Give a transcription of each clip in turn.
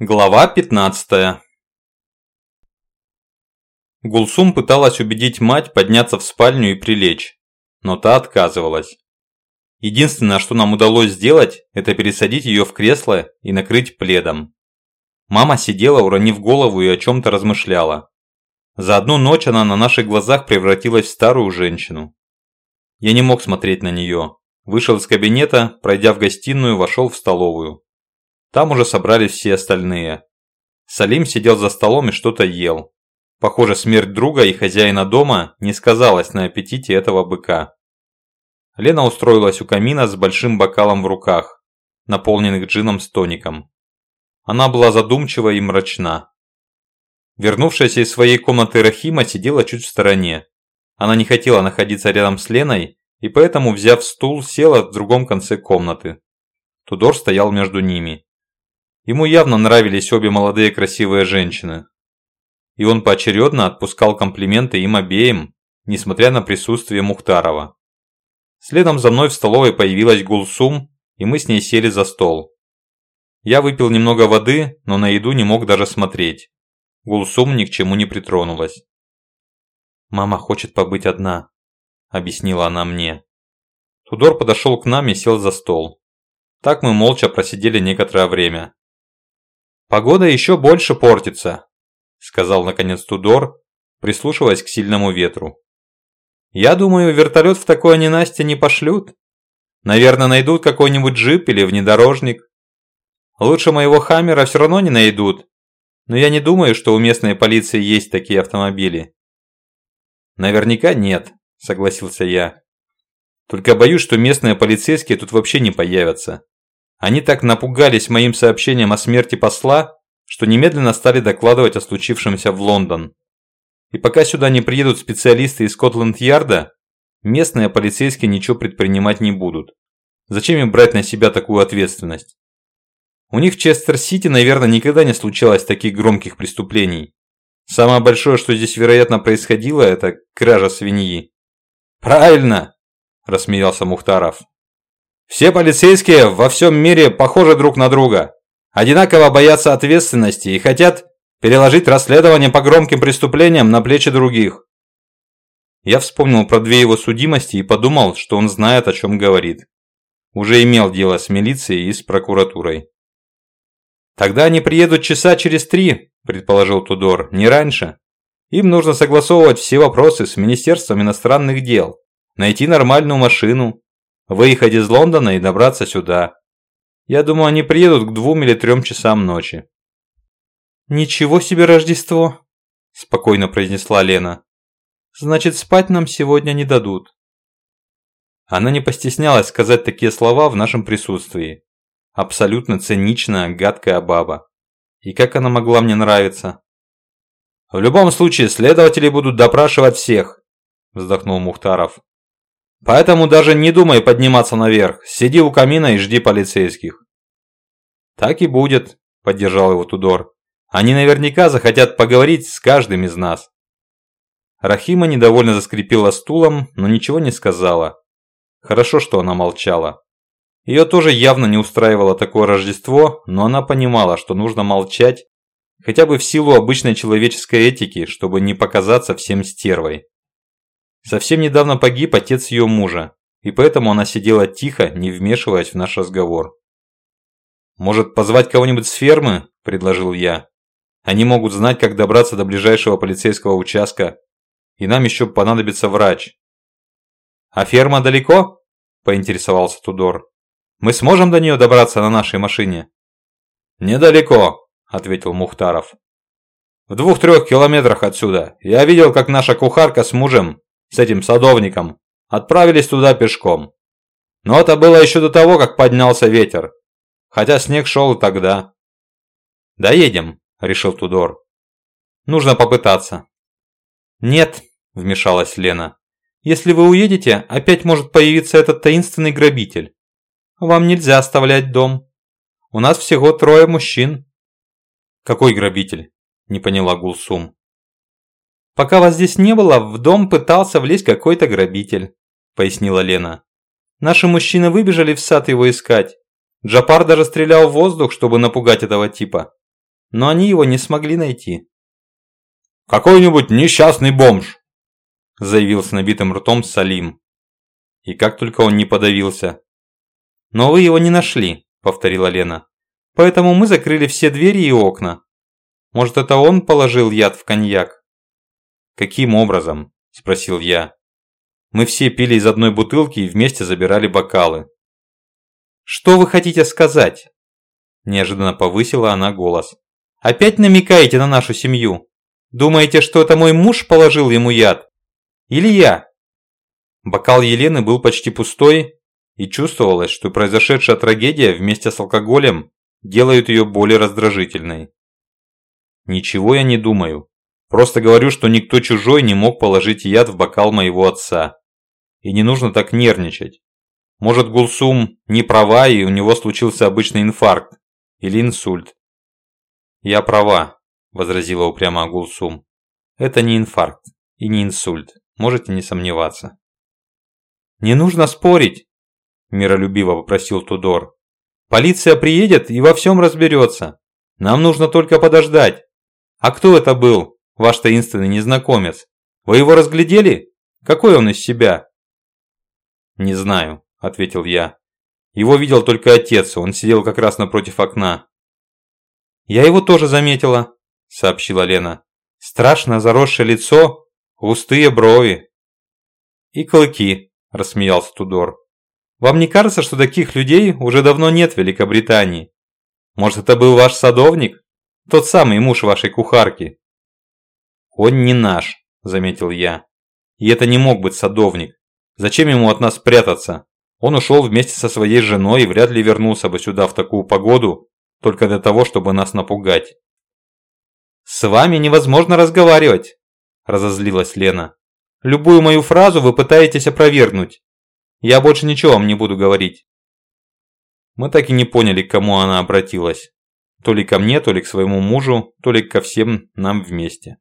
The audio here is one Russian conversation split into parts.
Глава 15 Гулсум пыталась убедить мать подняться в спальню и прилечь, но та отказывалась. Единственное, что нам удалось сделать, это пересадить ее в кресло и накрыть пледом. Мама сидела, уронив голову и о чем-то размышляла. За одну ночь она на наших глазах превратилась в старую женщину. Я не мог смотреть на нее. Вышел из кабинета, пройдя в гостиную, вошел в столовую. Там уже собрались все остальные. Салим сидел за столом и что-то ел. Похоже, смерть друга и хозяина дома не сказалась на аппетите этого быка. Лена устроилась у камина с большим бокалом в руках, наполненных джином с тоником. Она была задумчива и мрачна. Вернувшаяся из своей комнаты Рахима сидела чуть в стороне. Она не хотела находиться рядом с Леной, и поэтому, взяв стул, села в другом конце комнаты. Тудор стоял между ними. Ему явно нравились обе молодые красивые женщины. И он поочередно отпускал комплименты им обеим, несмотря на присутствие Мухтарова. Следом за мной в столовой появилась Гулсум, и мы с ней сели за стол. Я выпил немного воды, но на еду не мог даже смотреть. Гулсум ни к чему не притронулась. «Мама хочет побыть одна», – объяснила она мне. Тудор подошел к нам и сел за стол. Так мы молча просидели некоторое время. Погода еще больше портится», – сказал наконец Тудор, прислушиваясь к сильному ветру. «Я думаю, вертолет в такое ненастье не пошлют. Наверное, найдут какой-нибудь джип или внедорожник. Лучше моего Хаммера все равно не найдут, но я не думаю, что у местной полиции есть такие автомобили». «Наверняка нет», – согласился я. «Только боюсь, что местные полицейские тут вообще не появятся. Они так напугались моим сообщением о смерти посла, что немедленно стали докладывать о случившемся в Лондон. И пока сюда не приедут специалисты из Скотланд-Ярда, местные полицейские ничего предпринимать не будут. Зачем им брать на себя такую ответственность? У них в Честер-Сити, наверное, никогда не случалось таких громких преступлений. Самое большое, что здесь, вероятно, происходило, это кража свиньи. «Правильно!» – рассмеялся Мухтаров. Все полицейские во всем мире похожи друг на друга, одинаково боятся ответственности и хотят переложить расследование по громким преступлениям на плечи других. Я вспомнил про две его судимости и подумал, что он знает, о чем говорит. Уже имел дело с милицией и с прокуратурой. «Тогда они приедут часа через три», – предположил Тудор, – «не раньше. Им нужно согласовывать все вопросы с Министерством иностранных дел, найти нормальную машину, выехать из Лондона и добраться сюда. Я думаю, они приедут к двум или трем часам ночи». «Ничего себе Рождество!» – спокойно произнесла Лена. «Значит, спать нам сегодня не дадут». Она не постеснялась сказать такие слова в нашем присутствии. Абсолютно циничная, гадкая баба. И как она могла мне нравиться? «В любом случае, следователи будут допрашивать всех», – вздохнул Мухтаров. Поэтому даже не думай подниматься наверх. Сиди у камина и жди полицейских. Так и будет, поддержал его Тудор. Они наверняка захотят поговорить с каждым из нас. Рахима недовольно заскрипела стулом, но ничего не сказала. Хорошо, что она молчала. Ее тоже явно не устраивало такое Рождество, но она понимала, что нужно молчать, хотя бы в силу обычной человеческой этики, чтобы не показаться всем стервой. Совсем недавно погиб отец ее мужа, и поэтому она сидела тихо, не вмешиваясь в наш разговор. «Может, позвать кого-нибудь с фермы?» – предложил я. «Они могут знать, как добраться до ближайшего полицейского участка, и нам еще понадобится врач». «А ферма далеко?» – поинтересовался Тудор. «Мы сможем до нее добраться на нашей машине?» «Недалеко», – ответил Мухтаров. «В двух-трех километрах отсюда. Я видел, как наша кухарка с мужем с этим садовником, отправились туда пешком. Но это было еще до того, как поднялся ветер. Хотя снег шел и тогда. «Доедем», – решил Тудор. «Нужно попытаться». «Нет», – вмешалась Лена. «Если вы уедете, опять может появиться этот таинственный грабитель. Вам нельзя оставлять дом. У нас всего трое мужчин». «Какой грабитель?» – не поняла Гулсум. «Пока вас здесь не было, в дом пытался влезть какой-то грабитель», – пояснила Лена. «Наши мужчины выбежали в сад его искать. Джапар даже стрелял в воздух, чтобы напугать этого типа. но они его не смогли найти. «Какой-нибудь несчастный бомж!» заявил с набитым ртом Салим. И как только он не подавился. «Но вы его не нашли», – повторила Лена. «Поэтому мы закрыли все двери и окна. Может, это он положил яд в коньяк?» «Каким образом?» – спросил я. «Мы все пили из одной бутылки и вместе забирали бокалы». «Что вы хотите сказать?» Неожиданно повысила она голос. «Опять намекаете на нашу семью? Думаете, что это мой муж положил ему яд? Или я?» Бокал Елены был почти пустой, и чувствовалось, что произошедшая трагедия вместе с алкоголем делают ее более раздражительной. «Ничего я не думаю. Просто говорю, что никто чужой не мог положить яд в бокал моего отца. И не нужно так нервничать. Может, Гулсум не права, и у него случился обычный инфаркт или инсульт. «Я права», – возразила упрямо Гулсум. «Это не инфаркт и не инсульт, можете не сомневаться». «Не нужно спорить», – миролюбиво попросил Тудор. «Полиция приедет и во всем разберется. Нам нужно только подождать. А кто это был, ваш таинственный незнакомец? Вы его разглядели? Какой он из себя?» «Не знаю», – ответил я. «Его видел только отец, он сидел как раз напротив окна». «Я его тоже заметила», – сообщила Лена. «Страшно заросшее лицо, густые брови». «И клыки», – рассмеялся Тудор. «Вам не кажется, что таких людей уже давно нет в Великобритании? Может, это был ваш садовник? Тот самый муж вашей кухарки?» «Он не наш», – заметил я. «И это не мог быть садовник. Зачем ему от нас прятаться? Он ушел вместе со своей женой и вряд ли вернулся бы сюда в такую погоду, только для того, чтобы нас напугать. «С вами невозможно разговаривать», – разозлилась Лена. «Любую мою фразу вы пытаетесь опровергнуть. Я больше ничего вам не буду говорить». Мы так и не поняли, к кому она обратилась. То ли ко мне, то ли к своему мужу, то ли ко всем нам вместе.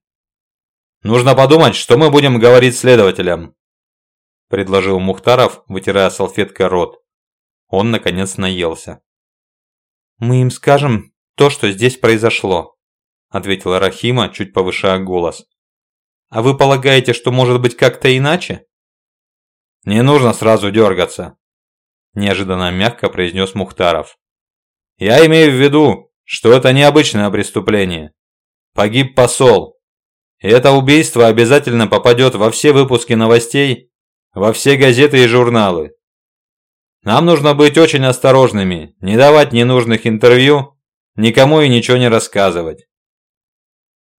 «Нужно подумать, что мы будем говорить следователям», – предложил Мухтаров, вытирая салфеткой рот. Он, наконец, наелся. «Мы им скажем то, что здесь произошло», – ответила Рахима, чуть повышая голос. «А вы полагаете, что может быть как-то иначе?» «Не нужно сразу дергаться», – неожиданно мягко произнес Мухтаров. «Я имею в виду, что это необычное преступление. Погиб посол. Это убийство обязательно попадет во все выпуски новостей, во все газеты и журналы. Нам нужно быть очень осторожными, не давать ненужных интервью, никому и ничего не рассказывать.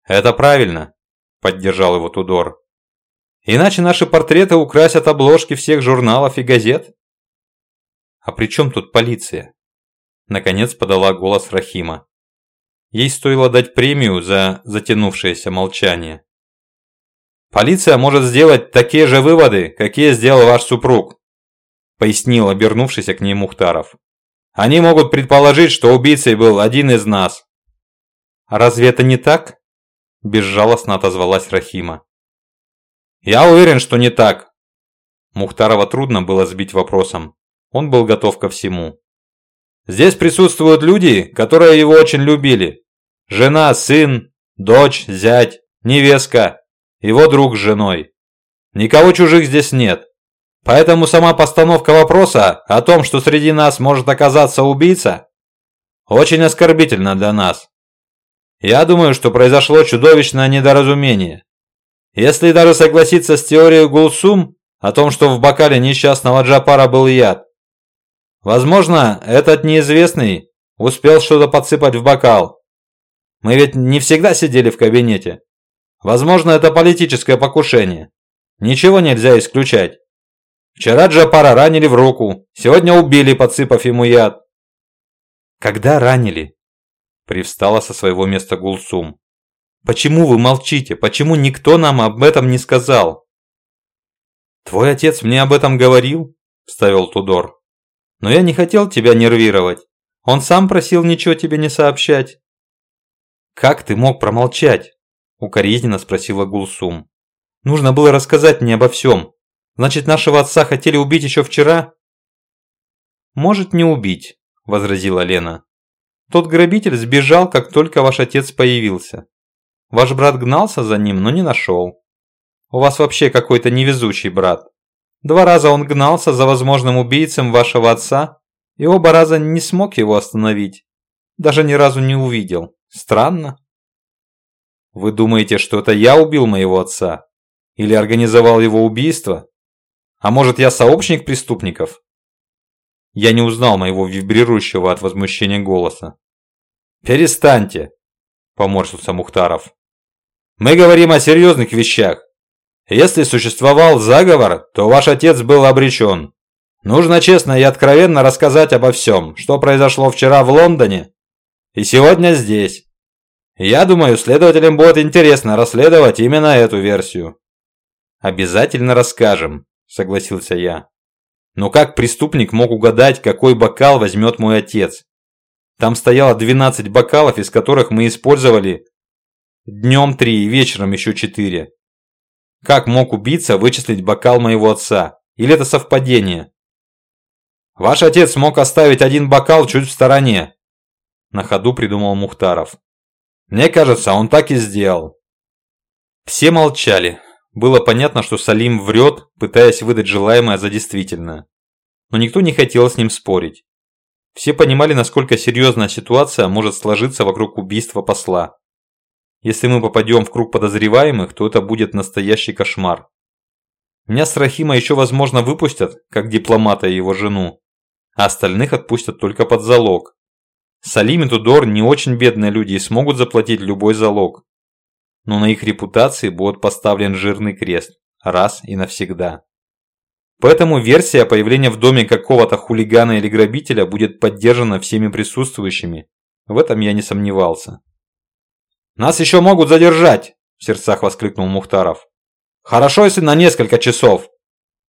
Это правильно, поддержал его Тудор. Иначе наши портреты украсят обложки всех журналов и газет. А при чем тут полиция? Наконец подала голос Рахима. Ей стоило дать премию за затянувшееся молчание. Полиция может сделать такие же выводы, какие сделал ваш супруг, пояснил обернувшийся к ней Мухтаров. «Они могут предположить, что убийцей был один из нас». «А разве это не так?» – безжалостно отозвалась Рахима. «Я уверен, что не так». Мухтарова трудно было сбить вопросом. Он был готов ко всему. «Здесь присутствуют люди, которые его очень любили. Жена, сын, дочь, зять, невестка, его друг с женой. Никого чужих здесь нет. Поэтому сама постановка вопроса о том, что среди нас может оказаться убийца, очень оскорбительна для нас. Я думаю, что произошло чудовищное недоразумение. Если даже согласиться с теорией Гулсум о том, что в бокале несчастного Джапара был яд, возможно, этот неизвестный успел что-то подсыпать в бокал. Мы ведь не всегда сидели в кабинете. Возможно, это политическое покушение. Ничего нельзя исключать. Вчера Джапара ранили в руку, сегодня убили, подсыпав ему яд. Когда ранили? Привстала со своего места Гулсум. Почему вы молчите? Почему никто нам об этом не сказал? Твой отец мне об этом говорил, вставил Тудор. Но я не хотел тебя нервировать. Он сам просил ничего тебе не сообщать. Как ты мог промолчать? Укоризненно спросила Гулсум. Нужно было рассказать мне обо всем. Значит, нашего отца хотели убить еще вчера?» «Может, не убить», – возразила Лена. Тот грабитель сбежал, как только ваш отец появился. Ваш брат гнался за ним, но не нашел. У вас вообще какой-то невезучий брат. Два раза он гнался за возможным убийцем вашего отца, и оба раза не смог его остановить. Даже ни разу не увидел. Странно. Вы думаете, что это я убил моего отца? Или организовал его убийство? А может, я сообщник преступников? Я не узнал моего вибрирующего от возмущения голоса. «Перестаньте!» – поморщился Мухтаров. «Мы говорим о серьезных вещах. Если существовал заговор, то ваш отец был обречен. Нужно честно и откровенно рассказать обо всем, что произошло вчера в Лондоне и сегодня здесь. Я думаю, следователям будет интересно расследовать именно эту версию». «Обязательно расскажем», – согласился я. Но как преступник мог угадать, какой бокал возьмет мой отец? Там стояло 12 бокалов, из которых мы использовали днем 3 и вечером еще 4. Как мог убийца вычислить бокал моего отца? Или это совпадение? Ваш отец мог оставить один бокал чуть в стороне. На ходу придумал Мухтаров. Мне кажется, он так и сделал. Все молчали. Было понятно, что Салим врет, пытаясь выдать желаемое за действительное. Но никто не хотел с ним спорить. Все понимали, насколько серьезная ситуация может сложиться вокруг убийства посла. Если мы попадем в круг подозреваемых, то это будет настоящий кошмар. Меня с Рахима еще возможно выпустят, как дипломата и его жену, а остальных отпустят только под залог. Салим и Тудор не очень бедные люди и смогут заплатить любой залог но на их репутации будет поставлен жирный крест раз и навсегда. Поэтому версия появления в доме какого-то хулигана или грабителя будет поддержана всеми присутствующими. В этом я не сомневался. «Нас еще могут задержать!» – в сердцах воскликнул Мухтаров. «Хорошо, если на несколько часов.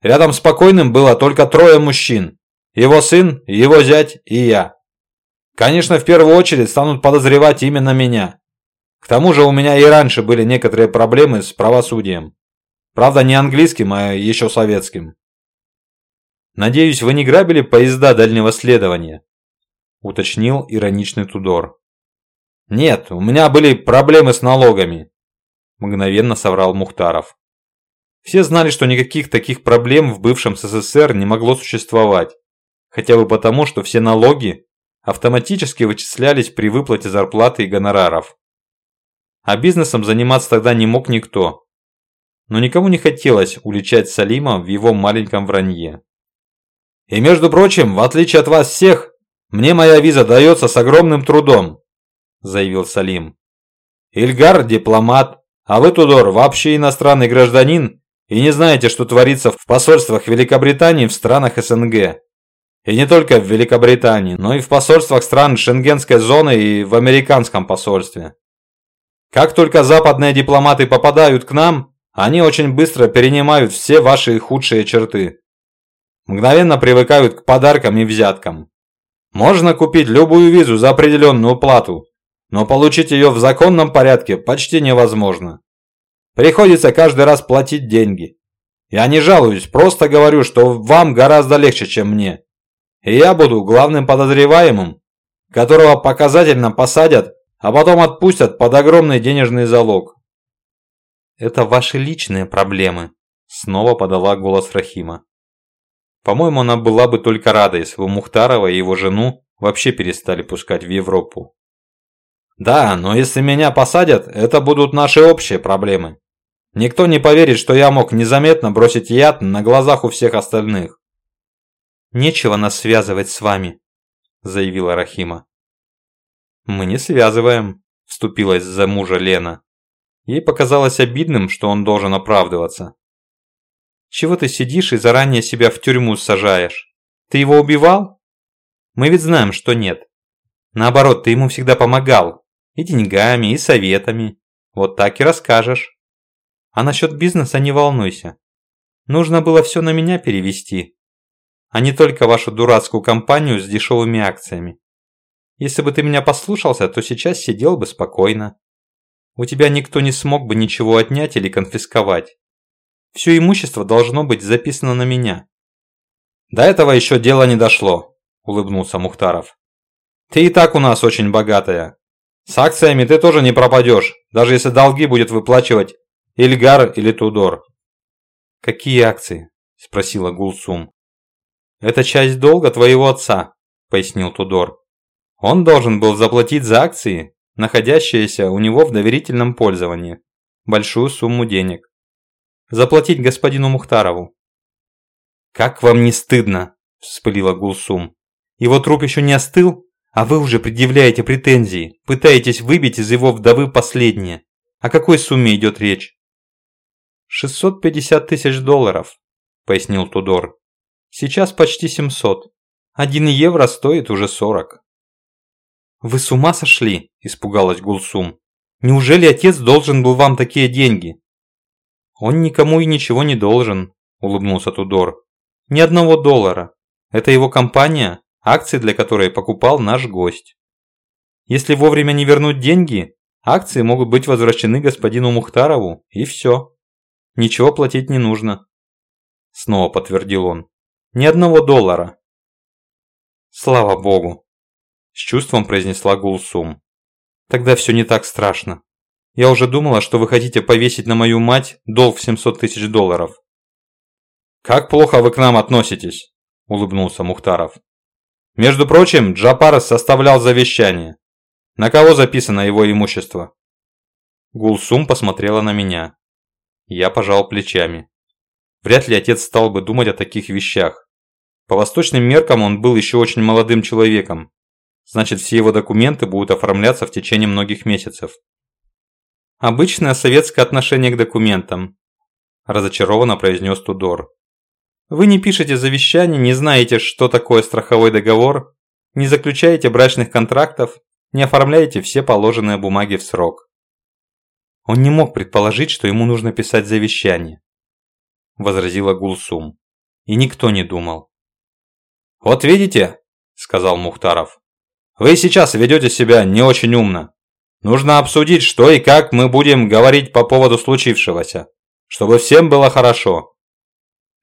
Рядом с покойным было только трое мужчин. Его сын, его зять и я. Конечно, в первую очередь станут подозревать именно меня. К тому же у меня и раньше были некоторые проблемы с правосудием. Правда, не английским, а еще советским. «Надеюсь, вы не грабили поезда дальнего следования?» – уточнил ироничный Тудор. «Нет, у меня были проблемы с налогами», – мгновенно соврал Мухтаров. Все знали, что никаких таких проблем в бывшем СССР не могло существовать, хотя бы потому, что все налоги автоматически вычислялись при выплате зарплаты и гонораров. А бизнесом заниматься тогда не мог никто. Но никому не хотелось уличать Салима в его маленьком вранье. «И между прочим, в отличие от вас всех, мне моя виза дается с огромным трудом», заявил Салим. «Ильгар – дипломат, а вы, Тудор, вообще иностранный гражданин и не знаете, что творится в посольствах Великобритании в странах СНГ. И не только в Великобритании, но и в посольствах стран Шенгенской зоны и в американском посольстве. Как только западные дипломаты попадают к нам, они очень быстро перенимают все ваши худшие черты. Мгновенно привыкают к подаркам и взяткам. Можно купить любую визу за определенную плату, но получить ее в законном порядке почти невозможно. Приходится каждый раз платить деньги. Я не жалуюсь, просто говорю, что вам гораздо легче, чем мне. Я буду главным подозреваемым, которого показательно посадят а потом отпустят под огромный денежный залог. «Это ваши личные проблемы», – снова подала голос Рахима. По-моему, она была бы только рада, если бы Мухтарова и его жену вообще перестали пускать в Европу. «Да, но если меня посадят, это будут наши общие проблемы. Никто не поверит, что я мог незаметно бросить яд на глазах у всех остальных». «Нечего нас связывать с вами», – заявила Рахима. «Мы не связываем», – вступилась за мужа Лена. Ей показалось обидным, что он должен оправдываться. «Чего ты сидишь и заранее себя в тюрьму сажаешь? Ты его убивал? Мы ведь знаем, что нет. Наоборот, ты ему всегда помогал. И деньгами, и советами. Вот так и расскажешь. А насчет бизнеса не волнуйся. Нужно было все на меня перевести, а не только вашу дурацкую компанию с дешевыми акциями. Если бы ты меня послушался, то сейчас сидел бы спокойно. У тебя никто не смог бы ничего отнять или конфисковать. Все имущество должно быть записано на меня. До этого еще дело не дошло, улыбнулся Мухтаров. Ты и так у нас очень богатая. С акциями ты тоже не пропадешь, даже если долги будет выплачивать Ильгар или Тудор. Какие акции? Спросила Гулсум. Это часть долга твоего отца, пояснил Тудор. Он должен был заплатить за акции, находящиеся у него в доверительном пользовании, большую сумму денег. Заплатить господину Мухтарову. «Как вам не стыдно?» – вспылила Гулсум. «Его труп еще не остыл, а вы уже предъявляете претензии, пытаетесь выбить из его вдовы последнее. О какой сумме идет речь?» «650 тысяч долларов», – пояснил Тудор. «Сейчас почти 700. Один евро стоит уже 40». «Вы с ума сошли?» – испугалась Гулсум. «Неужели отец должен был вам такие деньги?» «Он никому и ничего не должен», – улыбнулся Тудор. «Ни одного доллара. Это его компания, акции для которой покупал наш гость. Если вовремя не вернуть деньги, акции могут быть возвращены господину Мухтарову, и все. Ничего платить не нужно». Снова подтвердил он. «Ни одного доллара». «Слава богу», с чувством произнесла Гулсум. Тогда все не так страшно. Я уже думала, что вы хотите повесить на мою мать долг в 700 тысяч долларов. «Как плохо вы к нам относитесь», – улыбнулся Мухтаров. «Между прочим, Джапарес составлял завещание. На кого записано его имущество?» Гулсум посмотрела на меня. Я пожал плечами. Вряд ли отец стал бы думать о таких вещах. По восточным меркам он был еще очень молодым человеком, Значит, все его документы будут оформляться в течение многих месяцев. Обычное советское отношение к документам, разочарованно произнес Тудор. Вы не пишете завещание, не знаете, что такое страховой договор, не заключаете брачных контрактов, не оформляете все положенные бумаги в срок. Он не мог предположить, что ему нужно писать завещание, возразила Гулсум. И никто не думал. Вот видите, сказал Мухтаров. Вы сейчас ведете себя не очень умно. Нужно обсудить, что и как мы будем говорить по поводу случившегося, чтобы всем было хорошо.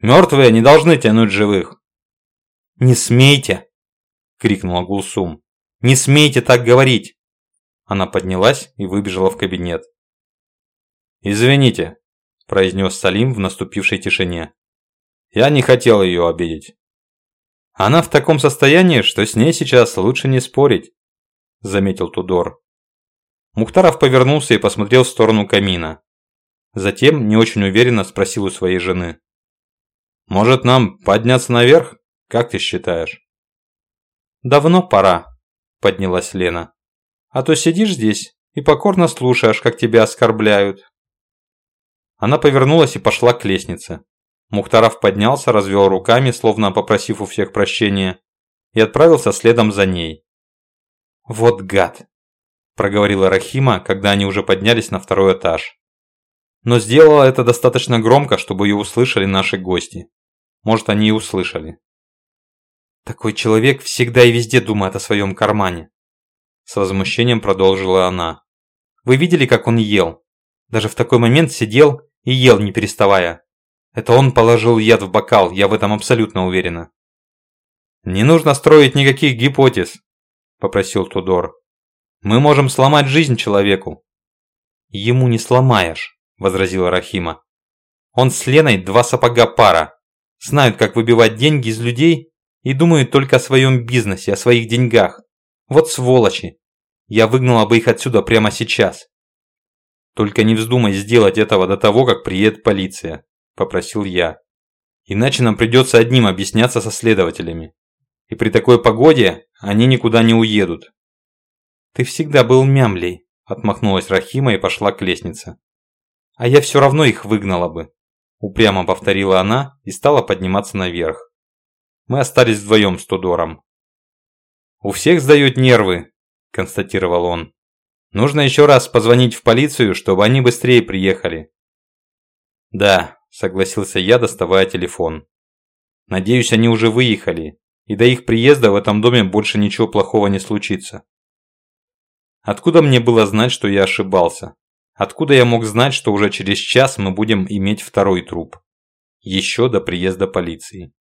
Мертвые не должны тянуть живых. «Не смейте!» – крикнула Гулсум. «Не смейте так говорить!» Она поднялась и выбежала в кабинет. «Извините», – произнес Салим в наступившей тишине. «Я не хотел ее обидеть». Она в таком состоянии, что с ней сейчас лучше не спорить», – заметил Тудор. Мухтаров повернулся и посмотрел в сторону камина. Затем не очень уверенно спросил у своей жены. «Может нам подняться наверх? Как ты считаешь?» «Давно пора», – поднялась Лена. «А то сидишь здесь и покорно слушаешь, как тебя оскорбляют». Она повернулась и пошла к лестнице. Мухтаров поднялся, развел руками, словно попросив у всех прощения, и отправился следом за ней. «Вот гад!» – проговорила Рахима, когда они уже поднялись на второй этаж. Но сделала это достаточно громко, чтобы ее услышали наши гости. Может, они и услышали. «Такой человек всегда и везде думает о своем кармане», – с возмущением продолжила она. «Вы видели, как он ел? Даже в такой момент сидел и ел, не переставая. Это он положил яд в бокал, я в этом абсолютно уверена. «Не нужно строить никаких гипотез», – попросил Тудор. «Мы можем сломать жизнь человеку». «Ему не сломаешь», – возразила Рахима. «Он с Леной два сапога пара. Знают, как выбивать деньги из людей и думают только о своем бизнесе, о своих деньгах. Вот сволочи. Я выгнала бы их отсюда прямо сейчас. Только не вздумай сделать этого до того, как приедет полиция. – попросил я. «Иначе нам придется одним объясняться со следователями. И при такой погоде они никуда не уедут». «Ты всегда был мямлей», – отмахнулась Рахима и пошла к лестнице. «А я все равно их выгнала бы», – упрямо повторила она и стала подниматься наверх. Мы остались вдвоем с Тудором. «У всех сдают нервы», – констатировал он. «Нужно еще раз позвонить в полицию, чтобы они быстрее приехали». «Да, согласился я, доставая телефон. Надеюсь, они уже выехали, и до их приезда в этом доме больше ничего плохого не случится. Откуда мне было знать, что я ошибался? Откуда я мог знать, что уже через час мы будем иметь второй труп? Еще до приезда полиции.